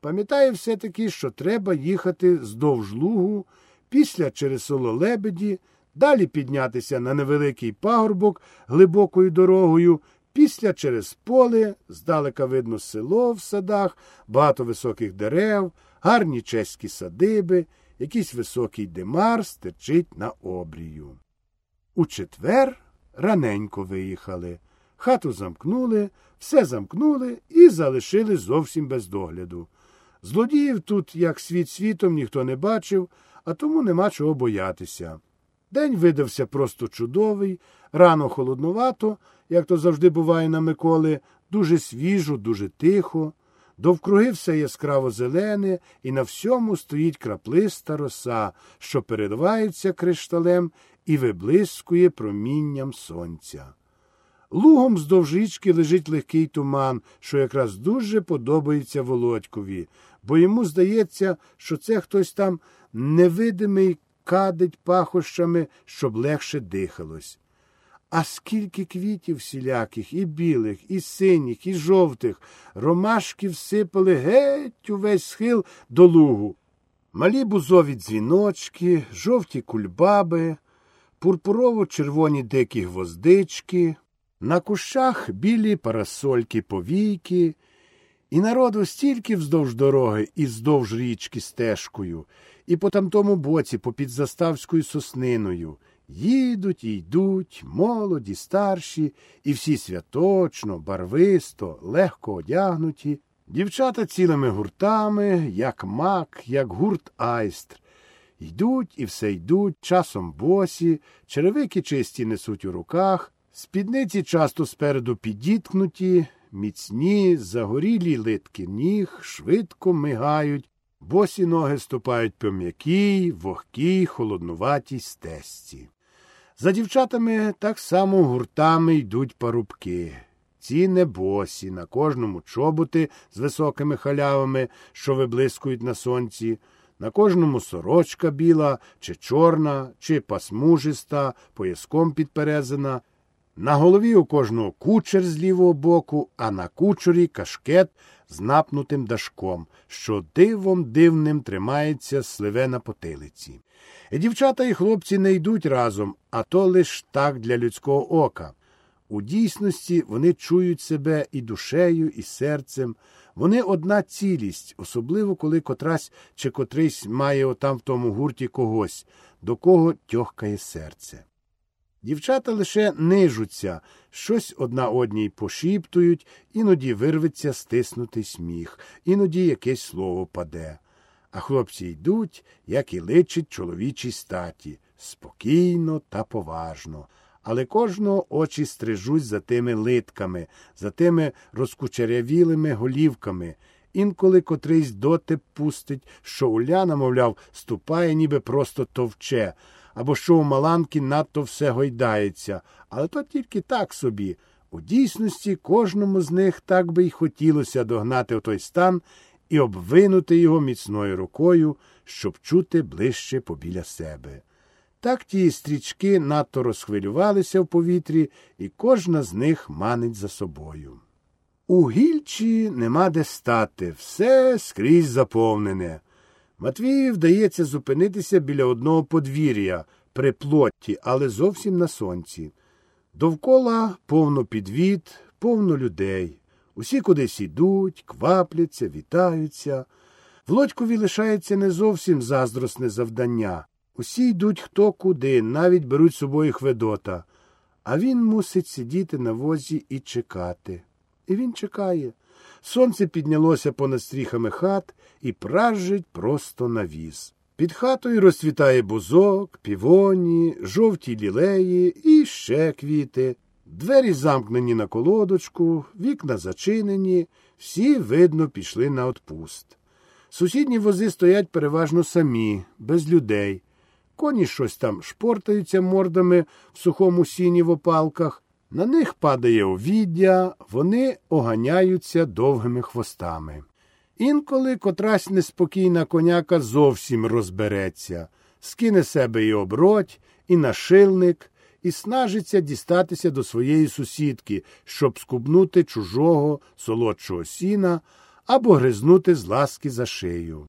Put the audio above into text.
Пам'ятає все-таки, що треба їхати здовж лугу, після через село Лебеді, далі піднятися на невеликий пагорбок глибокою дорогою, після через поле, здалека видно село в садах, багато високих дерев, гарні чеські садиби, якийсь високий димар стирчить на обрію. У четвер раненько виїхали. Хату замкнули, все замкнули і залишили зовсім без догляду. Злодіїв тут, як світ світом, ніхто не бачив, а тому нема чого боятися. День видався просто чудовий, рано холоднувато, як то завжди буває на Миколи, дуже свіжо, дуже тихо. Довкруги все яскраво зелене, і на всьому стоїть краплиста роса, що переливається кришталем і виблискує промінням сонця. Лугом здовж річки лежить легкий туман, що якраз дуже подобається Володькові, бо йому здається, що це хтось там невидимий кадить пахощами, щоб легше дихалось. А скільки квітів всіляких, і білих, і синіх, і жовтих, ромашки всипали геть увесь схил до лугу. Малі бузові дзвіночки, жовті кульбаби, пурпурово-червоні дикі гвоздички, на кущах білі парасольки повійки, і народу стільки вздовж дороги і вздовж річки стежкою, і по тамтому боці попід заставською сосниною. Їдуть і йдуть молоді, старші, і всі святочно, барвисто, легко одягнуті, дівчата цілими гуртами, як мак, як гурт айстр. Йдуть і все йдуть, часом босі, черевики чисті несуть у руках, спідниці часто спереду підіткнуті, міцні, загорілі литки ніг, швидко мигають, босі ноги ступають по м'якій, вогкій, холоднуватій стесці. За дівчатами так само гуртами йдуть парубки. Ці не босі, на кожному чоботи з високими халявами, що виблискують на сонці, на кожному сорочка біла, чи чорна, чи пасмужиста, пояском підперезана. На голові у кожного кучер з лівого боку, а на кучері кашкет з напнутим дашком, що дивом дивним тримається сливе на потилиці. І дівчата і хлопці не йдуть разом, а то лиш так для людського ока. У дійсності вони чують себе і душею, і серцем. Вони одна цілість, особливо коли котрась чи котрийсь має отам в тому гурті когось, до кого тьохкає серце. Дівчата лише нижуться, щось одна одній пошіптують, іноді вирветься стиснутий сміх, іноді якесь слово паде. А хлопці йдуть, як і личить чоловічій статі, спокійно та поважно. Але кожного очі стрижуть за тими литками, за тими розкучерявілими голівками. Інколи котрийсь дотип пустить, що Уляна, мовляв, ступає, ніби просто товче, або що у Маланки надто все гойдається, але то тільки так собі. У дійсності кожному з них так би й хотілося догнати в той стан і обвинути його міцною рукою, щоб чути ближче побіля себе. Так ті стрічки надто розхвилювалися в повітрі, і кожна з них манить за собою. У гільчі нема де стати, все скрізь заповнене. Матвію вдається зупинитися біля одного подвір'я при плотті, але зовсім на сонці. Довкола повно підвід, повно людей. Усі кудись ідуть, квапляться, вітаються. Володькові лишається не зовсім заздросне завдання. Усі йдуть хто куди, навіть беруть з собою хведота. А він мусить сидіти на возі і чекати. І він чекає. Сонце піднялося понад стріхами хат і пражить просто на віз. Під хатою розцвітає бузок, півоні, жовті лілеї і ще квіти. Двері замкнені на колодочку, вікна зачинені, всі, видно, пішли на отпуст. Сусідні вози стоять переважно самі, без людей. Коні щось там шпортаються мордами в сухому сіні в опалках. На них падає овіддя, вони оганяються довгими хвостами. Інколи котрась неспокійна коняка зовсім розбереться, скине себе і оброть, і нашильник, і снажиться дістатися до своєї сусідки, щоб скубнути чужого солодшого сіна, або гризнути з ласки за шию.